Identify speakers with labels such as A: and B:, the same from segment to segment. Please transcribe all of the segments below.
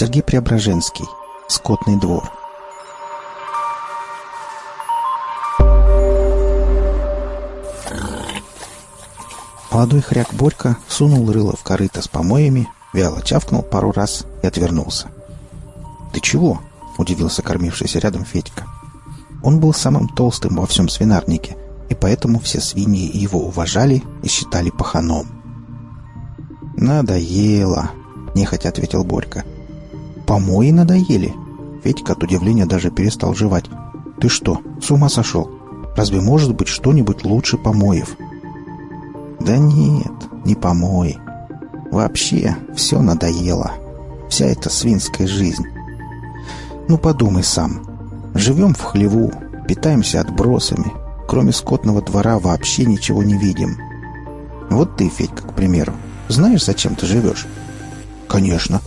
A: Сергей Преображенский. Скотный двор. Молодой хряк Борька сунул рыло в корыто с помоями, вяло чавкнул пару раз и отвернулся. «Ты чего?» — удивился кормившийся рядом Федька. Он был самым толстым во всем свинарнике, и поэтому все свиньи его уважали и считали паханом. «Надоело», — нехотя ответил Борька. «Помои надоели?» Федька от удивления даже перестал жевать. «Ты что, с ума сошел? Разве может быть что-нибудь лучше помоев?» «Да нет, не помой. Вообще все надоело. Вся эта свинская жизнь. Ну подумай сам. Живем в хлеву, питаемся отбросами. Кроме скотного двора вообще ничего не видим. Вот ты, Федька, к примеру, знаешь, зачем ты живешь? Конечно.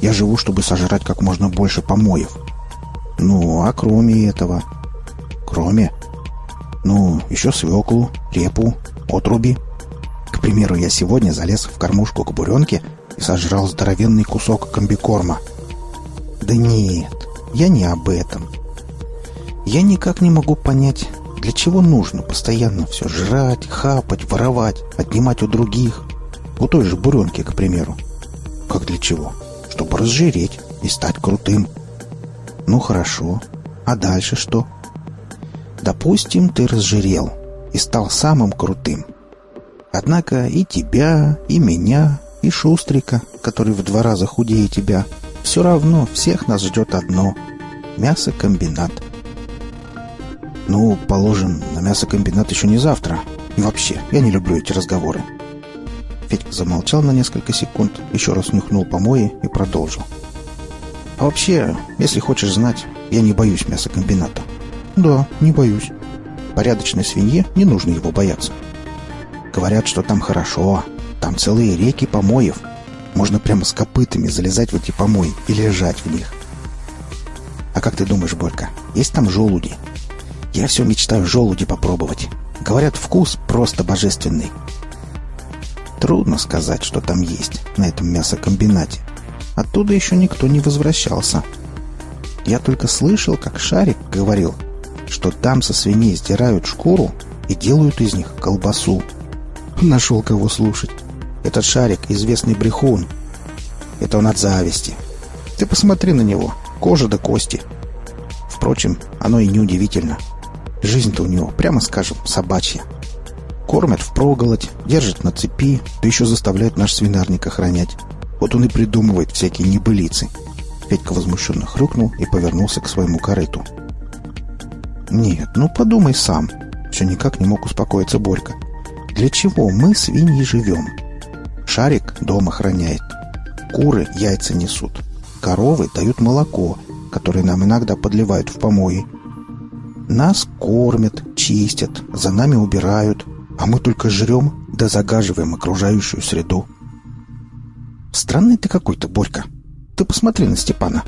A: Я живу, чтобы сожрать как можно больше помоев. Ну, а кроме этого? Кроме? Ну, еще свеклу, репу, отруби. К примеру, я сегодня залез в кормушку к буренке и сожрал здоровенный кусок комбикорма. Да нет, я не об этом. Я никак не могу понять, для чего нужно постоянно все жрать, хапать, воровать, отнимать у других. У той же буренки, к примеру. Как для чего? Чтобы разжиреть и стать крутым. Ну хорошо. А дальше что? Допустим, ты разжирел и стал самым крутым. Однако и тебя, и меня, и Шустрика, который в два раза худее тебя, все равно всех нас ждет одно — мясокомбинат. Ну, положим, на мясокомбинат еще не завтра. И вообще, я не люблю эти разговоры. Федька замолчал на несколько секунд, еще раз нюхнул помои и продолжил. А вообще, если хочешь знать, я не боюсь мясокомбината. Да, не боюсь. Порядочной свинье не нужно его бояться. Говорят, что там хорошо. Там целые реки помоев. Можно прямо с копытами залезать в эти помои и лежать в них. А как ты думаешь, Борька, есть там желуди? Я все мечтаю желуди попробовать. Говорят, вкус просто божественный. Трудно сказать, что там есть на этом мясокомбинате. Оттуда еще никто не возвращался. Я только слышал, как Шарик говорил, что там со свиней сдирают шкуру и делают из них колбасу. Нашел кого слушать. Этот шарик — известный брехун. Это он от зависти. Ты посмотри на него. Кожа до кости. Впрочем, оно и не удивительно. Жизнь-то у него, прямо скажем, собачья. Кормят впроголодь, держат на цепи, да еще заставляют наш свинарник охранять. Вот он и придумывает всякие небылицы. Федька возмущенно хрюкнул и повернулся к своему корыту. «Нет, ну подумай сам». Все никак не мог успокоиться Борька. Для чего мы, свиньи, живем? Шарик дом охраняет. Куры яйца несут. Коровы дают молоко, которое нам иногда подливают в помои. Нас кормят, чистят, за нами убирают, а мы только жрем да загаживаем окружающую среду. Странный ты какой-то, Борька. Ты посмотри на Степана.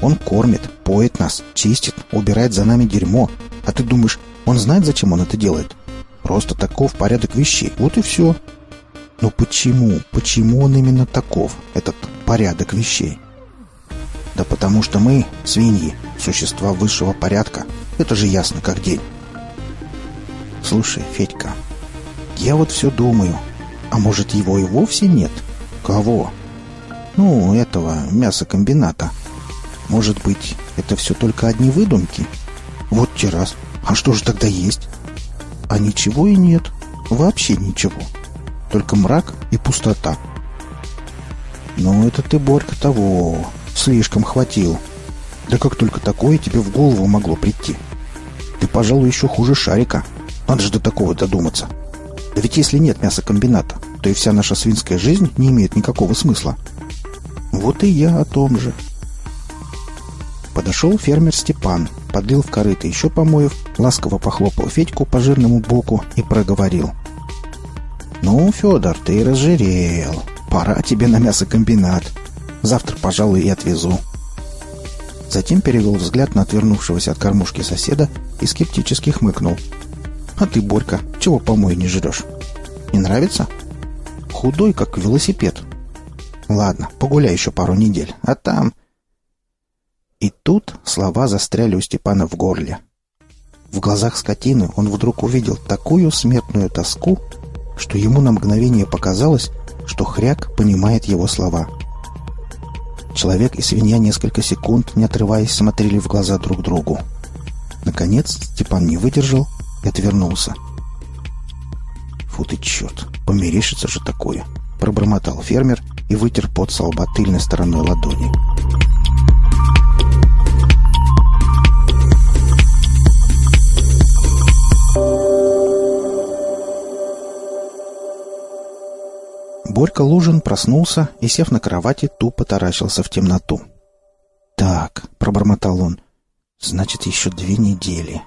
A: Он кормит, поет нас, чистит, убирает за нами дерьмо. А ты думаешь, он знает, зачем он это делает? Просто таков порядок вещей. Вот и все. Но почему? Почему он именно таков, этот порядок вещей? Да потому что мы, свиньи, существа высшего порядка. Это же ясно как день. Слушай, Федька, я вот все думаю. А может, его и вовсе нет? Кого? Ну, этого мясокомбината. Может быть, это все только одни выдумки? Вот те раз. А что же тогда есть? А ничего и нет. Вообще ничего. Только мрак и пустота. Ну, это ты, Борька, того. Слишком хватил. Да как только такое тебе в голову могло прийти? Ты, пожалуй, еще хуже шарика. Надо же до такого додуматься. Да ведь если нет мясокомбината, то и вся наша свинская жизнь не имеет никакого смысла. Вот и я о том же. Подошел фермер Степан, подлил в корыто еще помоев, ласково похлопал Федьку по жирному боку и проговорил. «Ну, Федор, ты разжирел. Пора тебе на мясокомбинат. Завтра, пожалуй, и отвезу». Затем перевел взгляд на отвернувшегося от кормушки соседа и скептически хмыкнул. «А ты, Борька, чего помой не жрешь? Не нравится? Худой, как велосипед. Ладно, погуляй еще пару недель, а там И тут слова застряли у Степана в горле. В глазах скотины он вдруг увидел такую смертную тоску, что ему на мгновение показалось, что хряк понимает его слова. Человек и свинья несколько секунд, не отрываясь, смотрели в глаза друг другу. Наконец Степан не выдержал и отвернулся. «Фу ты, черт! Померещится же такое!» — пробормотал фермер и вытер пот со тыльной стороной ладони. Борька Лужин проснулся и, сев на кровати, тупо таращился в темноту. «Так», — пробормотал он, — «значит, еще две недели».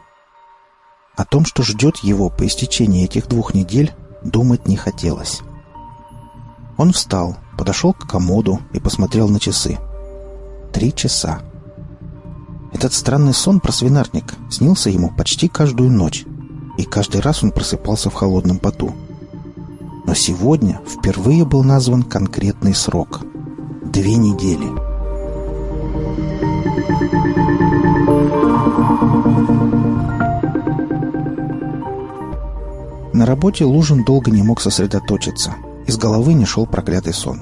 A: О том, что ждет его по истечении этих двух недель, думать не хотелось. Он встал, подошел к комоду и посмотрел на часы. Три часа. Этот странный сон про свинарник снился ему почти каждую ночь, и каждый раз он просыпался в холодном поту. Но сегодня впервые был назван конкретный срок. Две недели. На работе Лужин долго не мог сосредоточиться. Из головы не шел проклятый сон.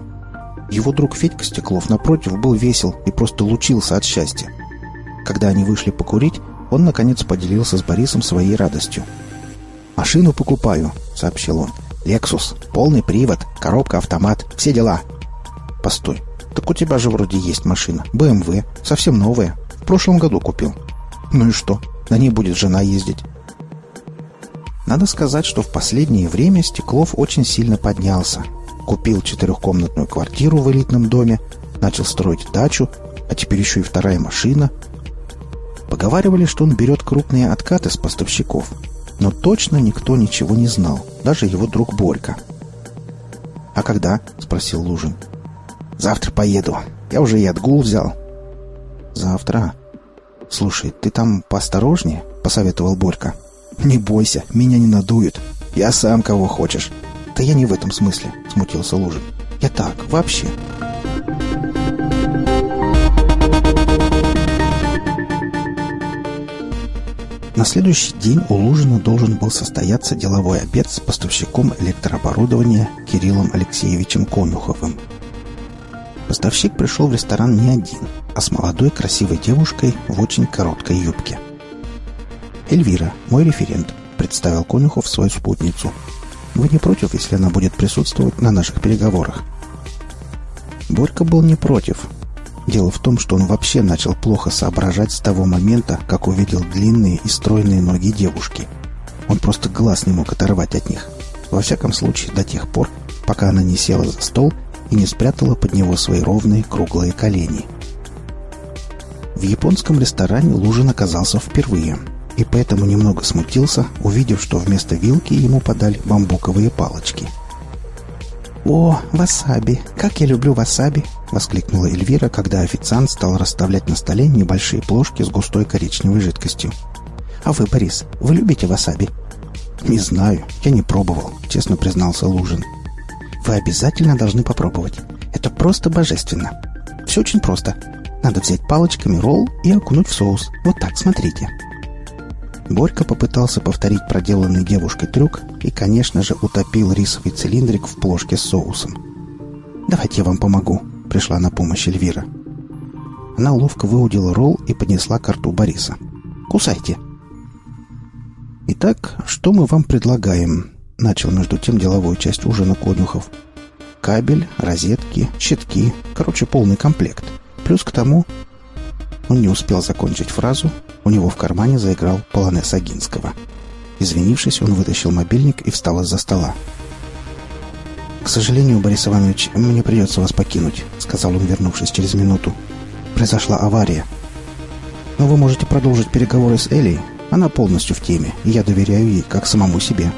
A: Его друг Федька Стеклов, напротив, был весел и просто лучился от счастья. Когда они вышли покурить, он, наконец, поделился с Борисом своей радостью. «Машину покупаю», — сообщил он. «Лексус, полный привод, коробка-автомат, все дела». «Постой, так у тебя же вроде есть машина. БМВ, совсем новая. В прошлом году купил». «Ну и что? На ней будет жена ездить. Надо сказать, что в последнее время Стеклов очень сильно поднялся. Купил четырехкомнатную квартиру в элитном доме, начал строить дачу, а теперь еще и вторая машина. Поговаривали, что он берет крупные откаты с поставщиков, но точно никто ничего не знал, даже его друг Борька. «А когда?» — спросил Лужин. «Завтра поеду. Я уже и отгул взял». «Завтра?» «Слушай, ты там поосторожнее?» — посоветовал Борька. «Не бойся, меня не надуют. Я сам кого хочешь». «Да я не в этом смысле», — смутился Лужин. «Я так, вообще». На следующий день у Лужина должен был состояться деловой обед с поставщиком электрооборудования Кириллом Алексеевичем Конюховым. Поставщик пришел в ресторан не один, а с молодой красивой девушкой в очень короткой юбке – «Эльвира, мой референт», — представил Конюхов свою спутницу. «Вы не против, если она будет присутствовать на наших переговорах?» Борька был не против. Дело в том, что он вообще начал плохо соображать с того момента, как увидел длинные и стройные ноги девушки. Он просто глаз не мог оторвать от них. Во всяком случае, до тех пор, пока она не села за стол и не спрятала под него свои ровные круглые колени. В японском ресторане Лужин оказался впервые – и поэтому немного смутился, увидев, что вместо вилки ему подали бамбуковые палочки. «О, васаби! Как я люблю васаби!» — воскликнула Эльвира, когда официант стал расставлять на столе небольшие плошки с густой коричневой жидкостью. «А вы, Борис, вы любите васаби?» «Не знаю, я не пробовал», — честно признался Лужин. «Вы обязательно должны попробовать. Это просто божественно. Все очень просто. Надо взять палочками ролл и окунуть в соус. Вот так, смотрите». Борька попытался повторить проделанный девушкой трюк и, конечно же, утопил рисовый цилиндрик в плошке с соусом. «Давайте я вам помогу», — пришла на помощь Эльвира. Она ловко выудила ролл и поднесла к рту Бориса. «Кусайте!» «Итак, что мы вам предлагаем?» — начал между тем деловую часть ужина Конюхов. «Кабель, розетки, щитки, короче, полный комплект. Плюс к тому он не успел закончить фразу, у него в кармане заиграл полонез Агинского. Извинившись, он вытащил мобильник и встал из-за стола. «К сожалению, Борис Иванович, мне придется вас покинуть», — сказал он, вернувшись через минуту. «Произошла авария. Но вы можете продолжить переговоры с Элей. Она полностью в теме, и я доверяю ей, как самому себе».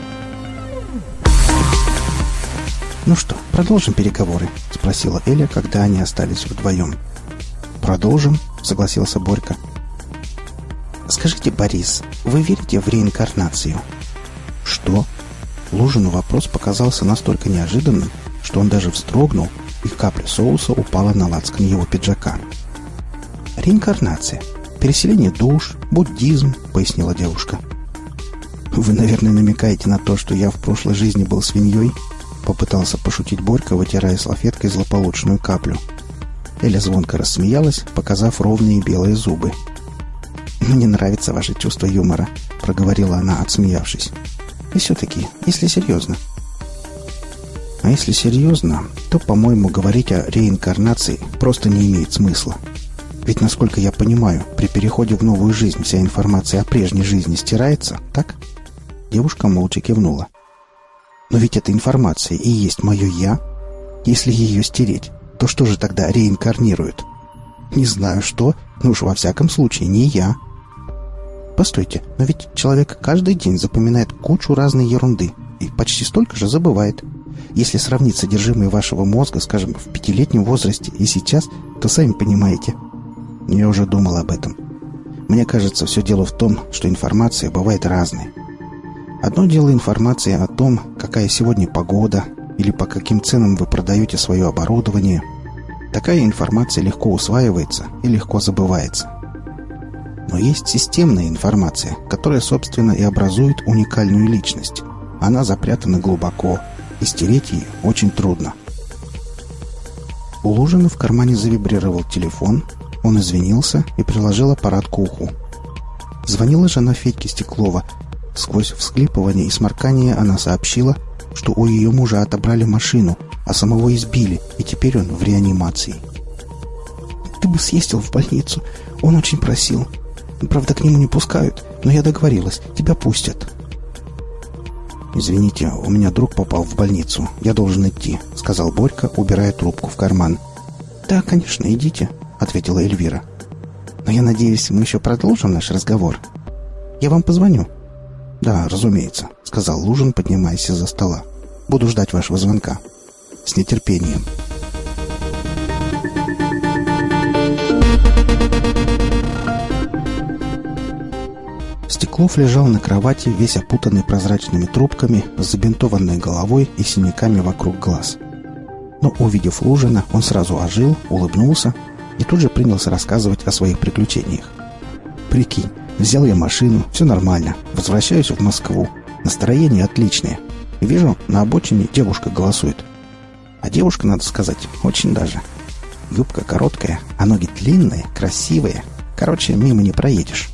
A: «Ну что, продолжим переговоры?» — спросила Эля, когда они остались вдвоем. «Продолжим», — согласился Борька. «Скажите, Борис, вы верите в реинкарнацию?» «Что?» Лужину вопрос показался настолько неожиданным, что он даже вздрогнул, и капля соуса упала на лацкан его пиджака. Реинкарнация. Переселение душ, буддизм, пояснила девушка. Вы, наверное, намекаете на то, что я в прошлой жизни был свиньей? Попытался пошутить Борька, вытирая салфеткой злополучную каплю. Эля звонко рассмеялась, показав ровные белые зубы. «Мне нравится ваше чувство юмора», — проговорила она, отсмеявшись. «И все-таки, если серьезно». «А если серьезно, то, по-моему, говорить о реинкарнации просто не имеет смысла. Ведь, насколько я понимаю, при переходе в новую жизнь вся информация о прежней жизни стирается, так?» Девушка молча кивнула. «Но ведь эта информация и есть мое «я». Если ее стереть, то что же тогда реинкарнирует? Не знаю что, но уж во всяком случае не я. Постойте, но ведь человек каждый день запоминает кучу разной ерунды и почти столько же забывает. Если сравнить содержимое вашего мозга, скажем, в пятилетнем возрасте и сейчас, то сами понимаете. Я уже думал об этом. Мне кажется, все дело в том, что информация бывает разной. Одно дело информация о том, какая сегодня погода, или по каким ценам вы продаете свое оборудование – Такая информация легко усваивается и легко забывается. Но есть системная информация, которая, собственно, и образует уникальную личность. Она запрятана глубоко, и стереть ее очень трудно. У Лужина в кармане завибрировал телефон, он извинился и приложил аппарат к уху. Звонила жена Федьки Стеклова. Сквозь всхлипывание и сморкание она сообщила, что у ее мужа отобрали машину, а самого избили, и теперь он в реанимации. «Ты бы съездил в больницу. Он очень просил. Правда, к нему не пускают, но я договорилась. Тебя пустят». «Извините, у меня друг попал в больницу. Я должен идти», — сказал Борька, убирая трубку в карман. «Да, конечно, идите», — ответила Эльвира. «Но я надеюсь, мы еще продолжим наш разговор. Я вам позвоню». «Да, разумеется», — сказал Лужин, поднимаясь из-за стола. «Буду ждать вашего звонка» с нетерпением. Стеклов лежал на кровати, весь опутанный прозрачными трубками, с забинтованной головой и синяками вокруг глаз. Но, увидев Лужина, он сразу ожил, улыбнулся и тут же принялся рассказывать о своих приключениях. «Прикинь, взял я машину, все нормально, возвращаюсь в Москву, настроение отличное. Вижу, на обочине девушка голосует. А девушка, надо сказать, очень даже. Юбка короткая, а ноги длинные, красивые. Короче, мимо не проедешь.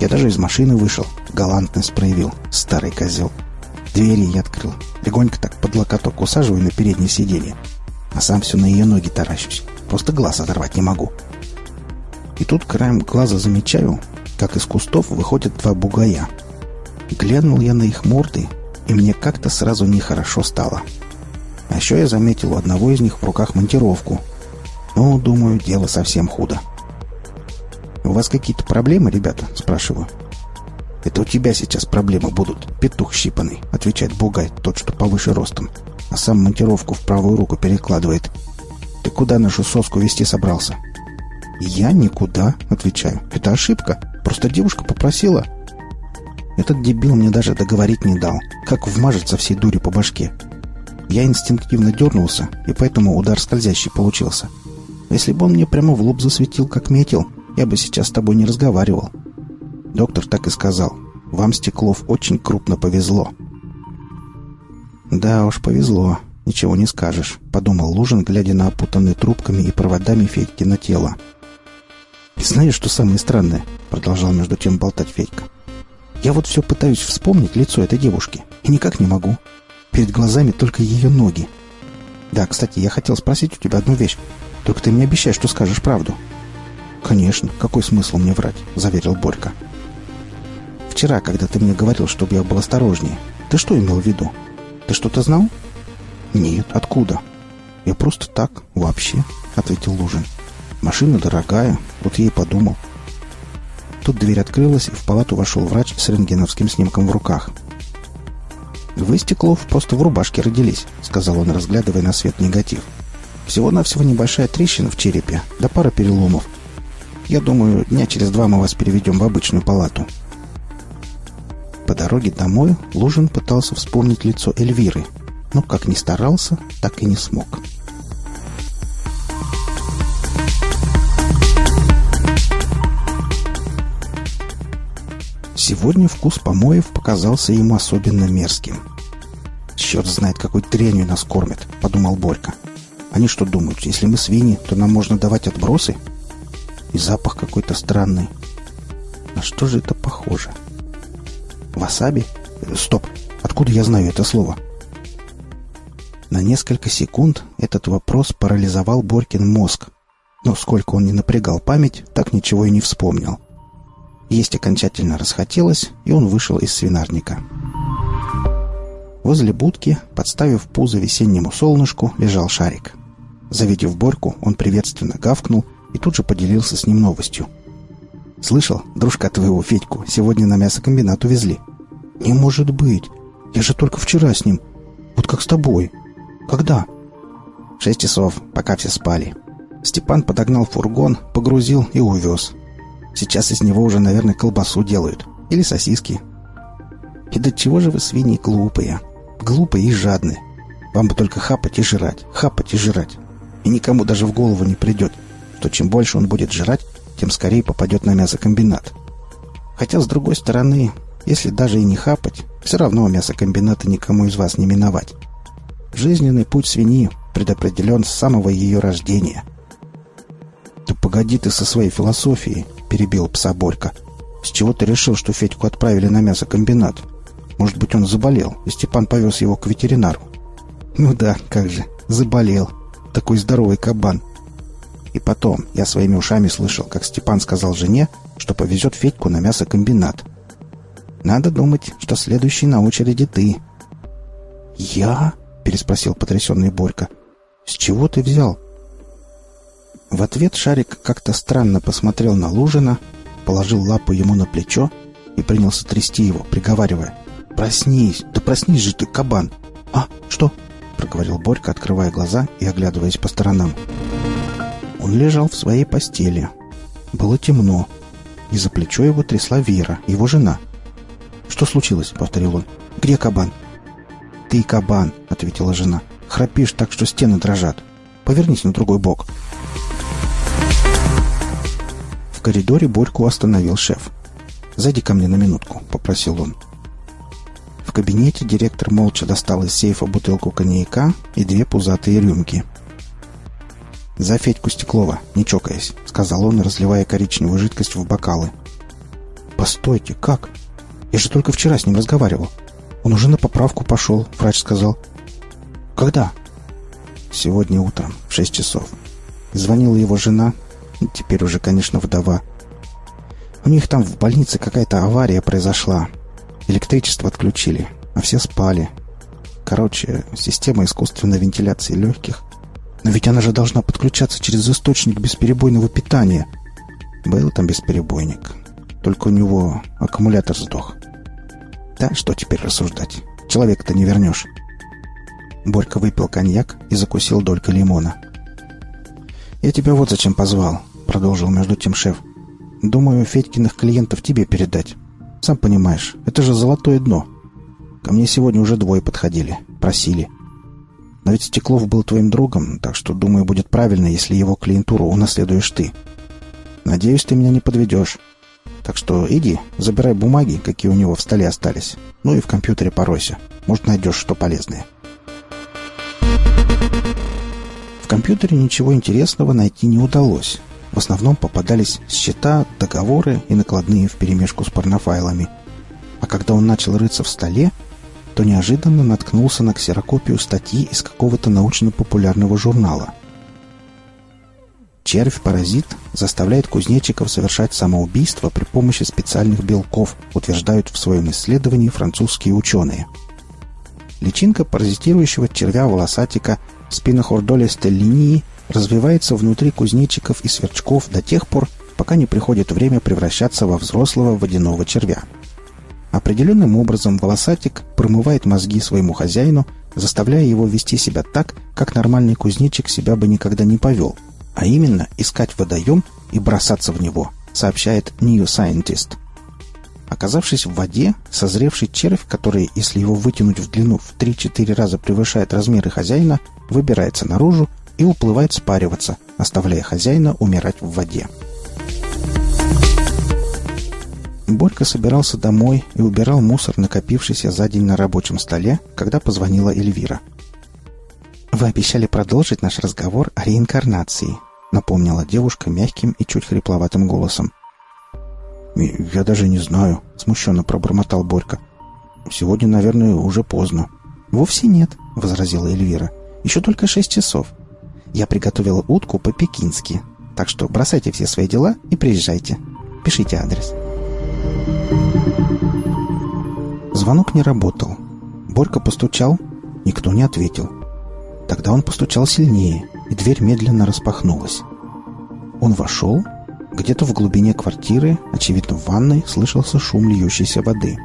A: Я даже из машины вышел, галантность проявил, старый козел. Двери я открыл, легонько так под локоток усаживаю на переднее сиденье. А сам все на ее ноги таращусь. Просто глаз оторвать не могу. И тут краем глаза замечаю, как из кустов выходят два бугая. Глянул я на их морды, и мне как-то сразу нехорошо стало. — а еще я заметил у одного из них в руках монтировку. Ну, думаю, дело совсем худо. «У вас какие-то проблемы, ребята?» – спрашиваю. «Это у тебя сейчас проблемы будут, петух щипанный», – отвечает Бугай, тот, что повыше ростом, а сам монтировку в правую руку перекладывает. «Ты куда нашу соску вести собрался?» «Я никуда», — отвечаю. «Это ошибка. Просто девушка попросила». Этот дебил мне даже договорить не дал. Как вмажется всей дури по башке. Я инстинктивно дернулся, и поэтому удар скользящий получился. Если бы он мне прямо в лоб засветил, как метил, я бы сейчас с тобой не разговаривал. Доктор так и сказал. Вам, Стеклов, очень крупно повезло. Да уж, повезло. Ничего не скажешь, подумал Лужин, глядя на опутанные трубками и проводами Федьки на тело. И знаешь, что самое странное? Продолжал между тем болтать Федька. Я вот все пытаюсь вспомнить лицо этой девушки, и никак не могу. Перед глазами только ее ноги. Да, кстати, я хотел спросить у тебя одну вещь. Только ты мне обещаешь, что скажешь правду. Конечно, какой смысл мне врать, заверил Борька. Вчера, когда ты мне говорил, чтобы я был осторожнее, ты что имел в виду? Ты что-то знал? Нет, откуда? Я просто так, вообще, ответил Лужин. Машина дорогая, вот я и подумал. Тут дверь открылась, и в палату вошел врач с рентгеновским снимком в руках. «Вы, Стеклов, просто в рубашке родились», — сказал он, разглядывая на свет негатив. «Всего-навсего небольшая трещина в черепе, да пара переломов. Я думаю, дня через два мы вас переведем в обычную палату». По дороге домой Лужин пытался вспомнить лицо Эльвиры, но как ни старался, так и не смог. Сегодня вкус помоев показался ему особенно мерзким. «Черт знает, какой дрянью нас кормят», — подумал Борька. «Они что думают, если мы свиньи, то нам можно давать отбросы?» И запах какой-то странный. На что же это похоже? Васаби? Стоп! Откуда я знаю это слово? На несколько секунд этот вопрос парализовал Борькин мозг. Но сколько он не напрягал память, так ничего и не вспомнил. Есть окончательно расхотелось, и он вышел из свинарника. Возле будки, подставив пузо весеннему солнышку, лежал шарик. Завидев Борьку, он приветственно гавкнул и тут же поделился с ним новостью. «Слышал, дружка твоего Федьку сегодня на мясокомбинат увезли». «Не может быть! Я же только вчера с ним. Вот как с тобой. Когда?» «Шесть часов, пока все спали». Степан подогнал фургон, погрузил и увез. Сейчас из него уже, наверное, колбасу делают. Или сосиски. И до чего же вы, свиньи, глупые? Глупые и жадные. Вам бы только хапать и жрать, хапать и жрать. И никому даже в голову не придет, что чем больше он будет жрать, тем скорее попадет на мясокомбинат. Хотя, с другой стороны, если даже и не хапать, все равно мясокомбината никому из вас не миновать. Жизненный путь свиньи предопределен с самого ее рождения. «Да погоди ты со своей философией», — перебил пса Борька. «С чего ты решил, что Федьку отправили на мясокомбинат? Может быть, он заболел, и Степан повез его к ветеринару?» «Ну да, как же, заболел. Такой здоровый кабан. И потом, я своими ушами слышал, как Степан сказал жене, что повезет Федьку на мясокомбинат. Надо думать, что следующий на очереди ты. «Я?» — переспросил потрясенный Борька. «С чего ты взял?» В ответ Шарик как-то странно посмотрел на Лужина, положил лапу ему на плечо и принялся трясти его, приговаривая. «Проснись! Да проснись же ты, кабан!» «А, что?» — проговорил Борька, открывая глаза и оглядываясь по сторонам. Он лежал в своей постели. Было темно. И за плечо его трясла Вера, его жена. «Что случилось?» — повторил он. «Где кабан?» «Ты кабан», — ответила жена. «Храпишь так, что стены дрожат. Повернись на другой бок». Коридоре Борьку остановил шеф. «Зайди ко мне на минутку», — попросил он. В кабинете директор молча достал из сейфа бутылку коньяка и две пузатые рюмки — «За Федьку Стеклова, не чокаясь», — сказал он, разливая коричневую жидкость в бокалы. «Постойте, как? Я же только вчера с ним разговаривал. Он уже на поправку пошел», — врач сказал. «Когда?» «Сегодня утром, в шесть часов. Звонила его жена, теперь уже, конечно, вдова. У них там в больнице какая-то авария произошла. Электричество отключили, а все спали. Короче, система искусственной вентиляции легких но ведь она же должна подключаться через источник бесперебойного питания. Был там бесперебойник. Только у него аккумулятор сдох. Да, что теперь рассуждать? Человека-то не вернешь. Борька выпил коньяк и закусил долькой лимона. «Я тебя вот зачем позвал», — продолжил между тем шеф. «Думаю, Федькиных клиентов тебе передать. Сам понимаешь, это же золотое дно. Ко мне сегодня уже двое подходили, просили. Но ведь Стеклов был твоим другом, так что, думаю, будет правильно, если его клиентуру унаследуешь ты. Надеюсь, ты меня не подведешь. Так что иди, забирай бумаги, какие у него в столе остались. Ну и в компьютере поройся. Может, найдешь что полезное. В компьютере ничего интересного найти не удалось. В основном попадались счета, договоры и накладные вперемешку с порнофайлами. А когда он начал рыться в столе, то неожиданно наткнулся на ксерокопию статьи из какого-то научно-популярного журнала. Червь-паразит заставляет кузнечиков совершать самоубийство при помощи специальных белков, утверждают в своем исследовании французские ученые. Личинка паразитирующего червя-волосатика спинохордоле стеллинии развивается внутри кузнечиков и сверчков до тех пор, пока не приходит время превращаться во взрослого водяного червя – Определенным образом волосатик промывает мозги своему хозяину, заставляя его вести себя так, как нормальный кузнечик себя бы никогда не повел, а именно искать водоем и бросаться в него, сообщает New Scientist. Оказавшись в воде, созревший червь, который, если его вытянуть в длину в 3-4 раза превышает размеры хозяина, выбирается наружу и уплывает спариваться, оставляя хозяина умирать в воде. Борька собирался домой и убирал мусор, накопившийся за день на рабочем столе, когда позвонила Эльвира. «Вы обещали продолжить наш разговор о реинкарнации», напомнила девушка мягким и чуть хрипловатым голосом.
B: «Я даже не знаю», — смущенно пробормотал Борька. «Сегодня, наверное, уже поздно».
A: «Вовсе нет», — возразила Эльвира. «Еще только шесть часов. Я приготовила утку по-пекински, так что бросайте все свои дела и приезжайте. Пишите адрес». Звонок не работал. Борька постучал, никто не ответил. Тогда он постучал сильнее, и дверь медленно распахнулась. Он вошел. Где-то в глубине квартиры, очевидно в ванной, слышался шум льющейся воды.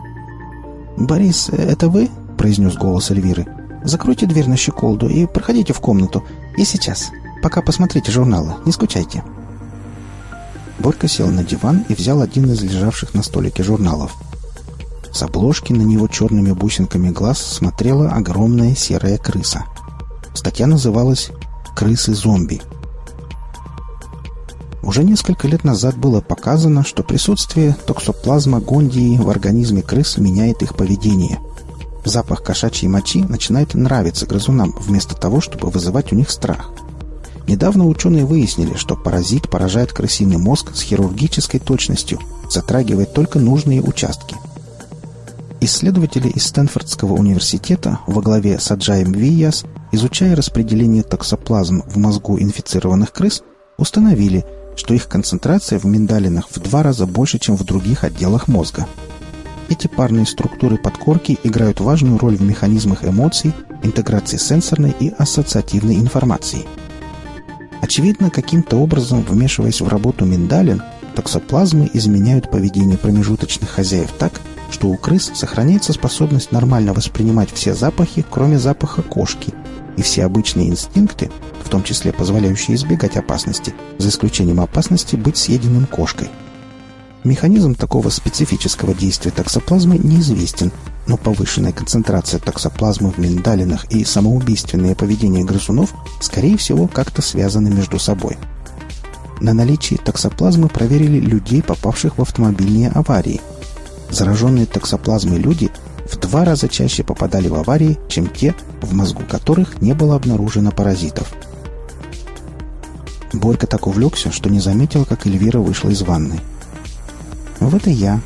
A: «Борис, это вы?» — произнес голос Эльвиры. «Закройте дверь на щеколду и проходите в комнату. И сейчас. Пока посмотрите журналы. Не скучайте». Борька сел на диван и взял один из лежавших на столике журналов. С обложки на него черными бусинками глаз смотрела огромная серая крыса. Статья называлась «Крысы-зомби». Уже несколько лет назад было показано, что присутствие токсоплазма гондии в организме крыс меняет их поведение. Запах кошачьей мочи начинает нравиться грызунам, вместо того, чтобы вызывать у них страх. Недавно ученые выяснили, что паразит поражает крысиный мозг с хирургической точностью, затрагивает только нужные участки. Исследователи из Стэнфордского университета во главе с Аджаем Вияс, изучая распределение токсоплазм в мозгу инфицированных крыс, установили, что их концентрация в миндалинах в два раза больше, чем в других отделах мозга. Эти парные структуры подкорки играют важную роль в механизмах эмоций, интеграции сенсорной и ассоциативной информации – Очевидно, каким-то образом, вмешиваясь в работу миндалин, токсоплазмы изменяют поведение промежуточных хозяев так, что у крыс сохраняется способность нормально воспринимать все запахи, кроме запаха кошки, и все обычные инстинкты, в том числе позволяющие избегать опасности, за исключением опасности быть съеденным кошкой. Механизм такого специфического действия токсоплазмы неизвестен, но повышенная концентрация токсоплазмы в миндалинах и самоубийственное поведение грызунов, скорее всего, как-то связаны между собой. На наличие токсоплазмы проверили людей, попавших в автомобильные аварии. Зараженные токсоплазмой люди в два раза чаще попадали в аварии, чем те, в мозгу которых не было обнаружено паразитов. Борька так увлекся, что не заметил, как Эльвира вышла из ванной. «Вот и я»,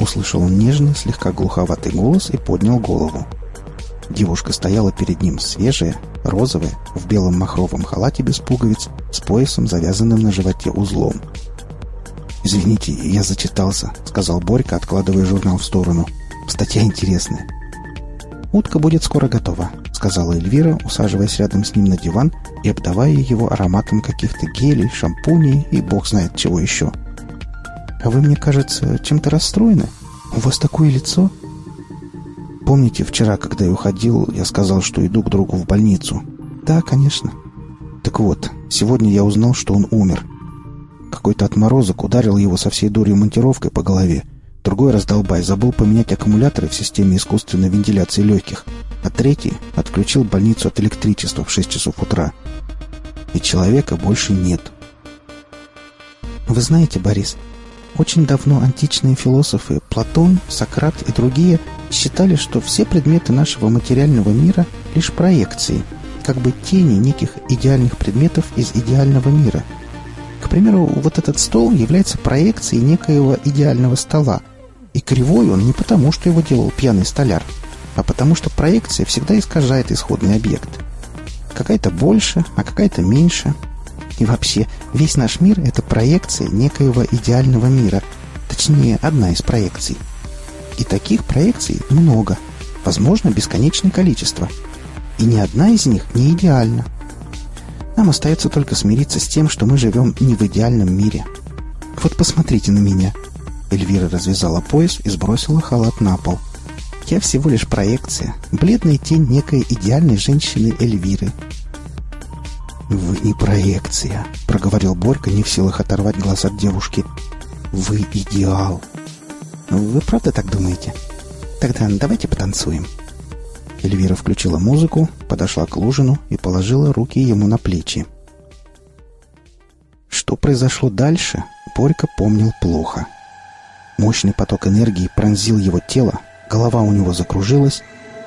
A: Услышал он нежный, слегка глуховатый голос и поднял голову. Девушка стояла перед ним свежая, розовая, в белом махровом халате без пуговиц, с поясом, завязанным на животе узлом. «Извините, я зачитался», — сказал Борька, откладывая журнал в сторону. «Статья интересная». «Утка будет скоро готова», — сказала Эльвира, усаживаясь рядом с ним на диван и обдавая его ароматом каких-то гелей, шампуней и бог знает чего еще. — а вы, мне кажется, чем-то расстроены? У вас такое лицо?» «Помните, вчера, когда я уходил, я сказал, что иду к другу в больницу?» «Да, конечно». «Так вот, сегодня я узнал, что он умер. Какой-то отморозок ударил его со всей дурью монтировкой по голове. Другой раздолбай забыл поменять аккумуляторы в системе искусственной вентиляции легких, а третий отключил больницу от электричества в 6 часов утра. И человека больше нет». «Вы знаете, Борис, очень давно античные философы Платон, Сократ и другие считали, что все предметы нашего материального мира – лишь проекции, как бы тени неких идеальных предметов из идеального мира. К примеру, вот этот стол является проекцией некоего идеального стола, и кривой он не потому, что его делал пьяный столяр, а потому что проекция всегда искажает исходный объект. Какая-то больше, а какая-то меньше – и вообще, весь наш мир — это проекция некоего идеального мира. Точнее, одна из проекций. И таких проекций много. Возможно, бесконечное количество. И ни одна из них не идеальна. Нам остается только смириться с тем, что мы живем не в идеальном мире. Вот посмотрите на меня. Эльвира развязала пояс и сбросила халат на пол. Я всего лишь проекция, бледная тень некой идеальной женщины Эльвиры, «Вы не проекция», — проговорил Борька, не в силах оторвать глаз от девушки. «Вы идеал». «Вы правда так думаете? Тогда давайте потанцуем». Эльвира включила музыку, подошла к Лужину и положила руки ему на плечи. Что произошло дальше, Борька помнил плохо. Мощный поток энергии пронзил его тело, голова у него закружилась,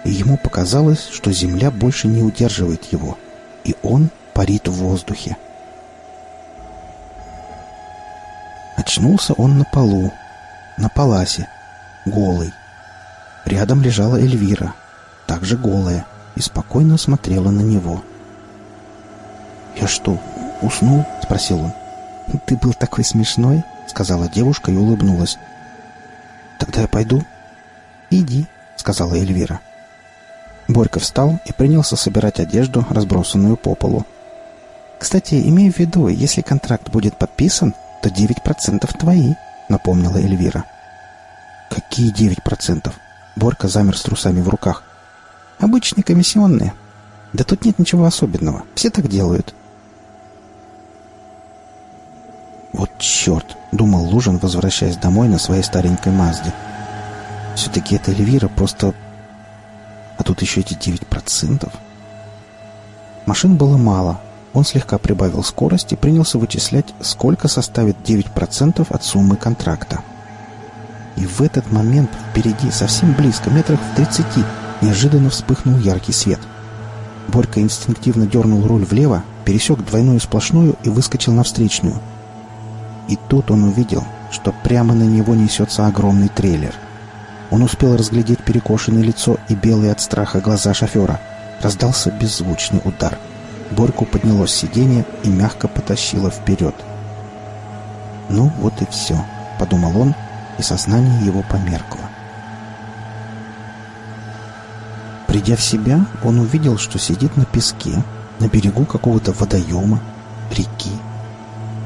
A: и ему показалось, что земля больше не удерживает его, и он парит в воздухе. Очнулся он на полу, на паласе, голый. Рядом лежала Эльвира, также голая, и спокойно смотрела на него. «Я что, уснул?» — спросил он. «Ты был такой смешной», — сказала девушка и улыбнулась. «Тогда я пойду?» «Иди», — сказала Эльвира. Борька встал и принялся собирать одежду, разбросанную по полу. «Кстати, имей в виду, если контракт будет подписан, то 9% твои», — напомнила Эльвира. «Какие 9%?» Борька замер с трусами в руках. «Обычные комиссионные. Да тут нет ничего особенного. Все так делают». «Вот черт!» — думал Лужин, возвращаясь домой на своей старенькой Мазде. «Все-таки эта Эльвира просто... А тут еще эти 9%. Машин было мало. Он слегка прибавил скорость и принялся вычислять, сколько составит 9% от суммы контракта. И в этот момент впереди, совсем близко, метрах в 30, неожиданно вспыхнул яркий свет. Борька инстинктивно дернул руль влево, пересек двойную сплошную и выскочил на встречную. И тут он увидел, что прямо на него несется огромный трейлер. Он успел разглядеть перекошенное лицо и белые от страха глаза шофера. Раздался беззвучный удар. Борьку поднялось сиденье и мягко потащило вперед. «Ну, вот и все», — подумал он, и сознание его померкло. Придя в себя, он увидел, что сидит на песке, на берегу какого-то водоема, реки,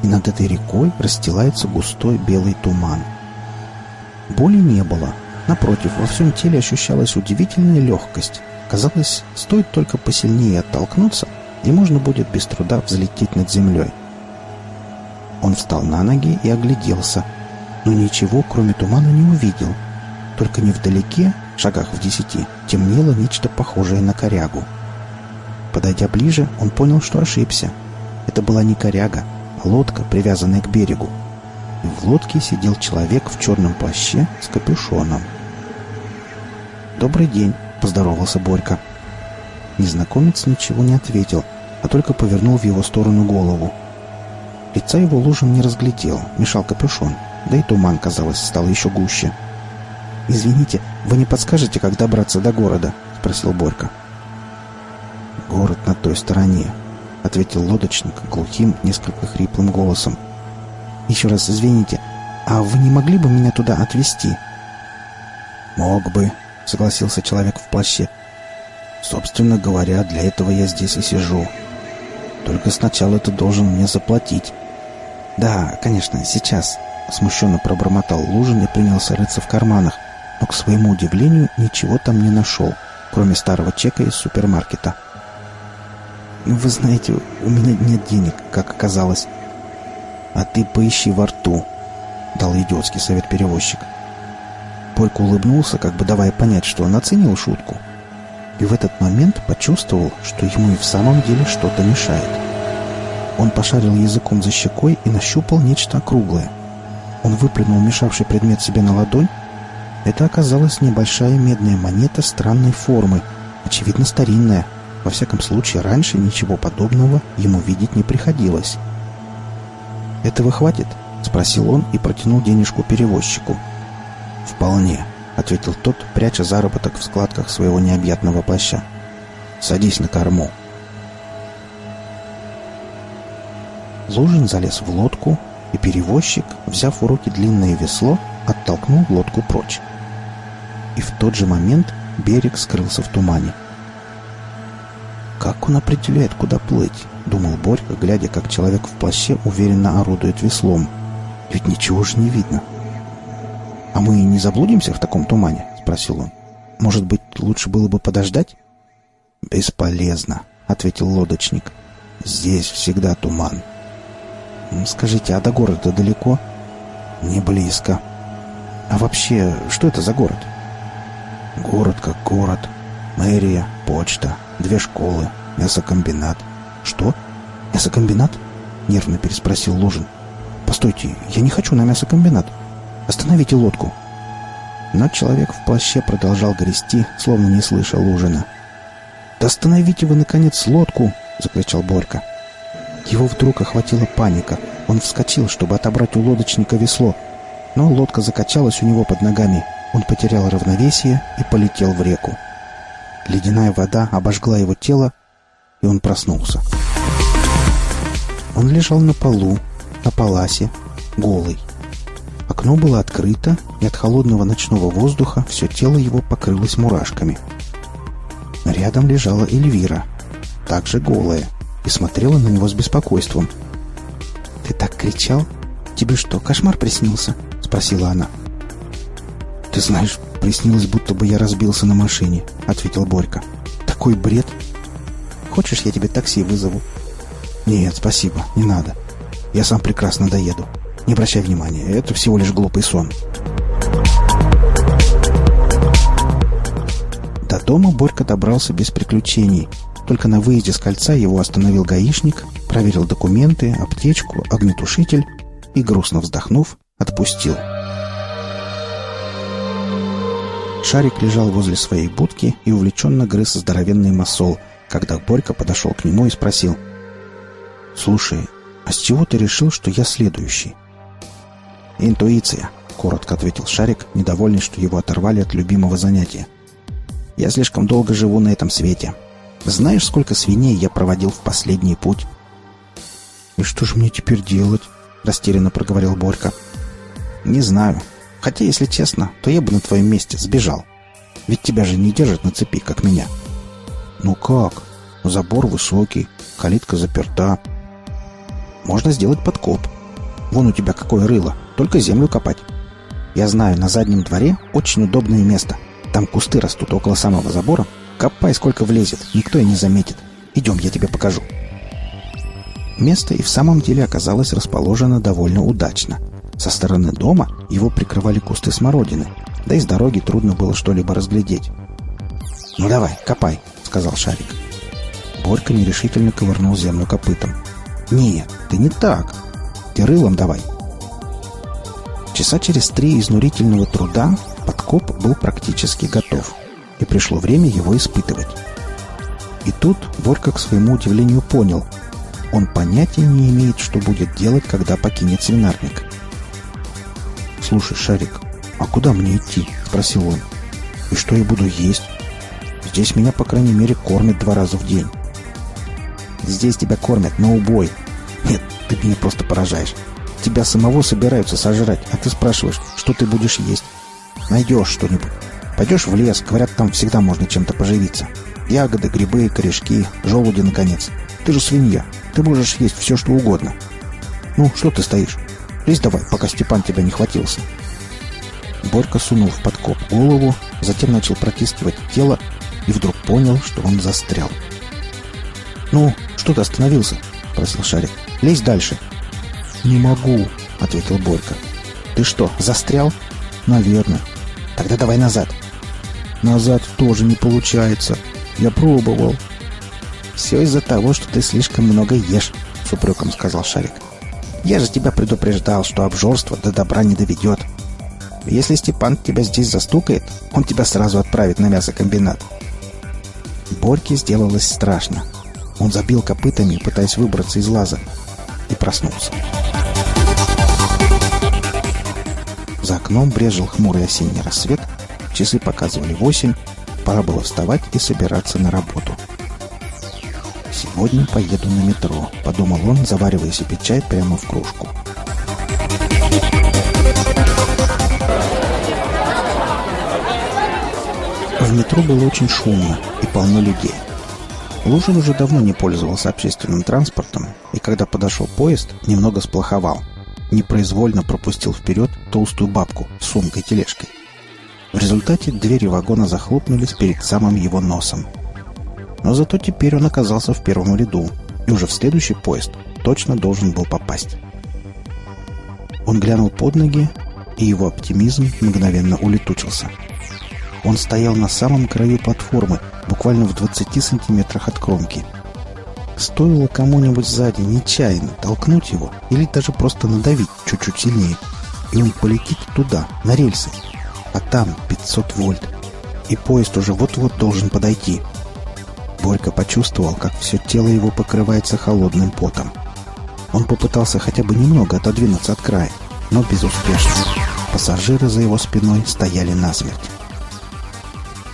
A: и над этой рекой расстилается густой белый туман. Боли не было. Напротив, во всем теле ощущалась удивительная легкость. Казалось, стоит только посильнее оттолкнуться, и можно будет без труда взлететь над землей. Он встал на ноги и огляделся – но ничего, кроме тумана, не увидел. Только невдалеке, шагах в десяти, темнело нечто похожее на корягу. Подойдя ближе, он понял, что ошибся. Это была не коряга, а лодка, привязанная к берегу. И в лодке сидел человек в черном плаще с капюшоном. «Добрый день», — поздоровался Борька. Незнакомец ничего не ответил, а только повернул в его сторону голову. Лица его лужем не разглядел, мешал капюшон да и туман, казалось, стал еще гуще. «Извините, вы не подскажете, как добраться до города?» — спросил Борька. «Город на той стороне», — ответил лодочник глухим, несколько хриплым голосом. «Еще раз извините, а вы не могли бы меня туда отвезти?» «Мог бы», — согласился человек в плаще. «Собственно говоря, для этого я здесь и сижу. Только сначала ты должен мне заплатить». «Да, конечно, сейчас», Смущенно пробормотал Лужин и принялся рыться в карманах, но, к своему удивлению, ничего там не нашел, кроме старого чека из супермаркета. «Вы знаете, у меня нет денег, как оказалось». «А ты поищи во рту», — дал идиотский совет перевозчик. Полька улыбнулся, как бы давая понять, что он оценил шутку. И в этот момент почувствовал, что ему и в самом деле что-то мешает. Он пошарил языком за щекой и нащупал нечто округлое. Он выплюнул мешавший предмет себе на ладонь. Это оказалась небольшая медная монета странной формы, очевидно старинная. Во всяком случае, раньше ничего подобного ему видеть не приходилось. «Этого хватит?» — спросил он и протянул денежку перевозчику. «Вполне», — ответил тот, пряча заработок в складках своего необъятного плаща. «Садись на корму». Лужин залез в лодку, и перевозчик, взяв в руки длинное весло, оттолкнул лодку прочь. И в тот же момент берег скрылся в тумане. «Как он определяет, куда плыть?» — думал Борька, глядя, как человек в плаще уверенно орудует веслом. «Ведь ничего же не видно». «А мы не заблудимся в таком тумане?» — спросил он. «Может быть, лучше было бы подождать?» «Бесполезно», — ответил лодочник. «Здесь всегда туман». Скажите, а до города далеко? Не близко. А вообще, что это за город? Город как город. Мэрия, почта, две школы, мясокомбинат. Что? Мясокомбинат? Нервно переспросил Лужин. Постойте, я не хочу на мясокомбинат. Остановите лодку!» Но человек в плаще продолжал грести, словно не слышал ужина. «Да остановите вы, наконец, лодку!» — закричал Борька. Его вдруг охватила паника. Он вскочил, чтобы отобрать у лодочника весло. Но лодка закачалась у него под ногами. Он потерял равновесие и полетел в реку. Ледяная вода обожгла его тело, и он проснулся. Он лежал на полу, на паласе, голый. Окно было открыто, и от холодного ночного воздуха все тело его покрылось мурашками. Рядом лежала Эльвира, также голая, и смотрела на него с беспокойством. «Ты так кричал? Тебе что, кошмар приснился?» — спросила она. «Ты знаешь, приснилось, будто бы я разбился на машине», — ответил Борька. «Такой бред! Хочешь, я тебе такси вызову?» «Нет, спасибо, не надо. Я сам прекрасно доеду. Не обращай внимания, это всего лишь глупый сон». До дома Борька добрался без приключений. Только на выезде с кольца его остановил гаишник, проверил документы, аптечку, огнетушитель и, грустно вздохнув, отпустил. Шарик лежал возле своей будки и увлеченно грыз здоровенный масол, когда Борька подошел к нему и спросил. «Слушай, а с чего ты решил, что я следующий?» «Интуиция», — коротко ответил Шарик, недовольный, что его оторвали от любимого занятия. Я слишком долго живу на этом свете. Знаешь, сколько свиней я проводил в последний путь?» «И что же мне теперь делать?» — растерянно проговорил Борька. «Не знаю. Хотя, если честно, то я бы на твоем месте сбежал. Ведь тебя же не держат на цепи, как меня». «Ну как? Забор высокий, калитка заперта. Можно сделать подкоп. Вон у тебя какое рыло, только землю копать. Я знаю, на заднем дворе очень удобное место. Там кусты растут около самого забора. Копай, сколько влезет, никто и не заметит. Идем, я тебе покажу». Место и в самом деле оказалось расположено довольно удачно. Со стороны дома его прикрывали кусты смородины, да и с дороги трудно было что-либо разглядеть. «Ну давай, копай», — сказал Шарик. Борька нерешительно ковырнул землю копытом. «Нет, ты не так. Ты рылом давай». Часа через три изнурительного труда Подкоп был практически готов, и пришло время его испытывать. И тут Борька к своему удивлению понял, он понятия не имеет, что будет делать, когда покинет свинарник. «Слушай, Шарик, а куда мне идти?» — спросил он. «И что я буду есть? Здесь меня, по крайней мере, кормят два раза в день». «Здесь тебя кормят на убой. Нет, ты меня просто поражаешь. Тебя самого собираются сожрать, а ты спрашиваешь, что ты будешь есть. Найдешь что-нибудь. Пойдешь в лес, говорят, там всегда можно чем-то поживиться. Ягоды, грибы, корешки, желуди, наконец. Ты же свинья. Ты можешь есть все, что угодно. Ну, что ты стоишь? Лезь давай, пока Степан тебя не хватился. Борька сунул в подкоп голову, затем начал протискивать тело и вдруг понял, что он застрял. «Ну, что ты остановился?» — просил Шарик. «Лезь дальше». «Не могу», — ответил Борька. «Ты что, застрял?» «Наверное. Тогда давай назад. Назад тоже не получается. Я пробовал. Все из-за того, что ты слишком много ешь, с упреком сказал Шарик. Я же тебя предупреждал, что обжорство до добра не доведет. Если Степан тебя здесь застукает, он тебя сразу отправит на мясокомбинат. Борьке сделалось страшно. Он забил копытами, пытаясь выбраться из лаза, и проснулся. За окном брежил хмурый осенний рассвет, часы показывали восемь, пора было вставать и собираться на работу. «Сегодня поеду на метро», — подумал он, заваривая себе чай прямо в кружку. В метро было очень шумно и полно людей. Лужин уже давно не пользовался общественным транспортом, и когда подошел поезд, немного сплоховал — непроизвольно пропустил вперед толстую бабку с сумкой-тележкой. В результате двери вагона захлопнулись перед самым его носом. Но зато теперь он оказался в первом ряду, и уже в следующий поезд точно должен был попасть. Он глянул под ноги, и его оптимизм мгновенно улетучился. Он стоял на самом краю платформы, буквально в 20 сантиметрах от кромки – Стоило кому-нибудь сзади нечаянно толкнуть его или даже просто надавить чуть-чуть сильнее, и он полетит туда, на рельсы. А там 500 вольт. И поезд уже вот-вот должен подойти. Борька почувствовал, как все тело его покрывается холодным потом. Он попытался хотя бы немного отодвинуться от края, но безуспешно. Пассажиры за его спиной стояли насмерть.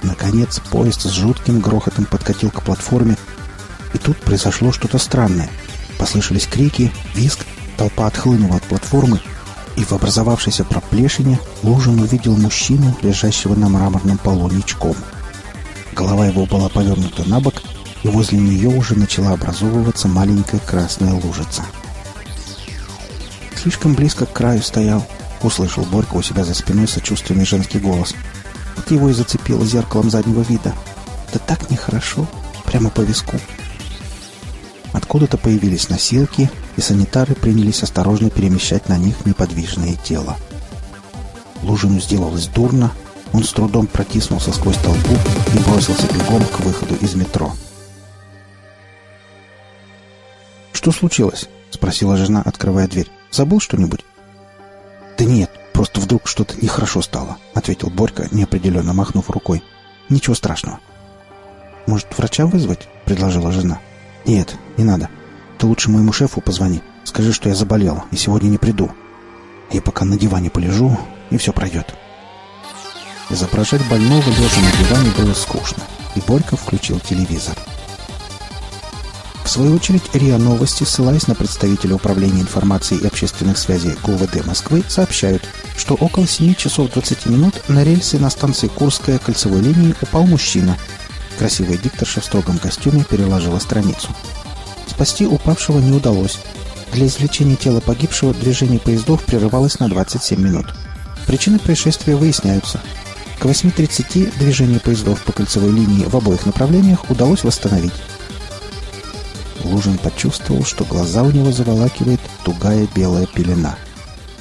A: Наконец поезд с жутким грохотом подкатил к платформе, и тут произошло что-то странное. Послышались крики, визг, толпа отхлынула от платформы, и в образовавшейся проплешине Лужин увидел мужчину, лежащего на мраморном полу ничком. Голова его была повернута на бок, и возле нее уже начала образовываться маленькая красная лужица. «Слишком близко к краю стоял», — услышал Борька у себя за спиной сочувственный женский голос. Его и зацепило зеркалом заднего вида. «Да так нехорошо, прямо по виску». Откуда-то появились носилки, и санитары принялись осторожно перемещать на них неподвижное тело. Лужину сделалось дурно, он с трудом протиснулся сквозь толпу и бросился бегом к выходу из метро. «Что случилось?» — спросила жена, открывая дверь. «Забыл что-нибудь?» «Да нет, просто вдруг что-то нехорошо стало», — ответил Борька, неопределенно махнув рукой. «Ничего страшного». «Может, врача вызвать?» — предложила жена. «Нет, не надо. Ты лучше моему шефу позвони. Скажи, что я заболела и сегодня не приду. Я пока на диване полежу, и все пройдет». Изображать больного лежа на диване было скучно, и Борька включил телевизор. В свою очередь, РИА Новости, ссылаясь на представителя Управления информации и общественных связей ГУВД Москвы, сообщают, что около 7 часов 20 минут на рельсы на станции Курская кольцевой линии упал мужчина. Красивая дикторша в строгом костюме переложила страницу. Спасти упавшего не удалось. Для извлечения тела погибшего движение поездов прерывалось на 27 минут. Причины происшествия выясняются. К 8.30 движение поездов по кольцевой линии в обоих направлениях удалось восстановить. Лужин почувствовал, что глаза у него заволакивает тугая белая пелена.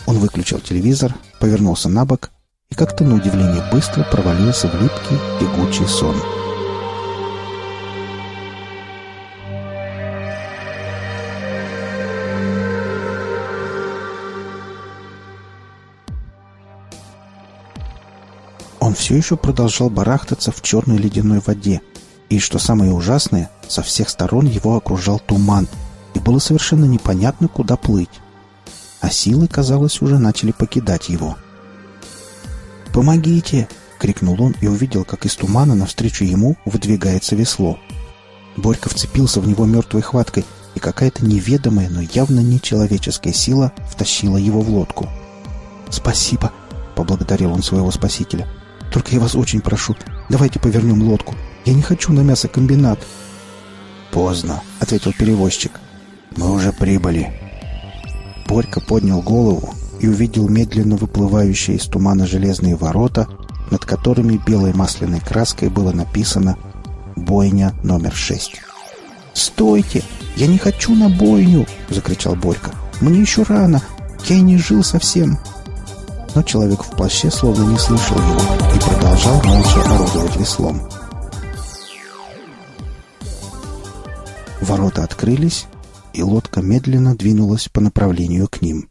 A: Он выключил телевизор, повернулся на бок и как-то на удивление быстро провалился в липкий, тягучий сон. Он все еще продолжал барахтаться в черной ледяной воде. И, что самое ужасное, со всех сторон его окружал туман, и было совершенно непонятно, куда плыть. Силы, казалось, уже начали покидать его. «Помогите!» — крикнул он и увидел, как из тумана навстречу ему выдвигается весло. Борька вцепился в него мертвой хваткой, и какая-то неведомая, но явно нечеловеческая сила втащила его в лодку. «Спасибо!» — поблагодарил он своего спасителя — только я вас очень прошу, давайте повернем лодку. Я не хочу на мясокомбинат».
B: «Поздно», — ответил перевозчик. «Мы уже прибыли».
A: Борька поднял голову и увидел медленно выплывающие из тумана железные ворота, над которыми белой масляной краской было написано «Бойня номер шесть». «Стойте! Я не хочу на бойню!» — закричал Борька. «Мне еще рано! Я и не жил совсем!» но человек в плаще словно не слышал его и продолжал молча орудовать веслом. Ворота открылись, и лодка медленно двинулась по направлению к ним.